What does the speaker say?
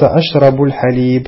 سأشرب الحليب.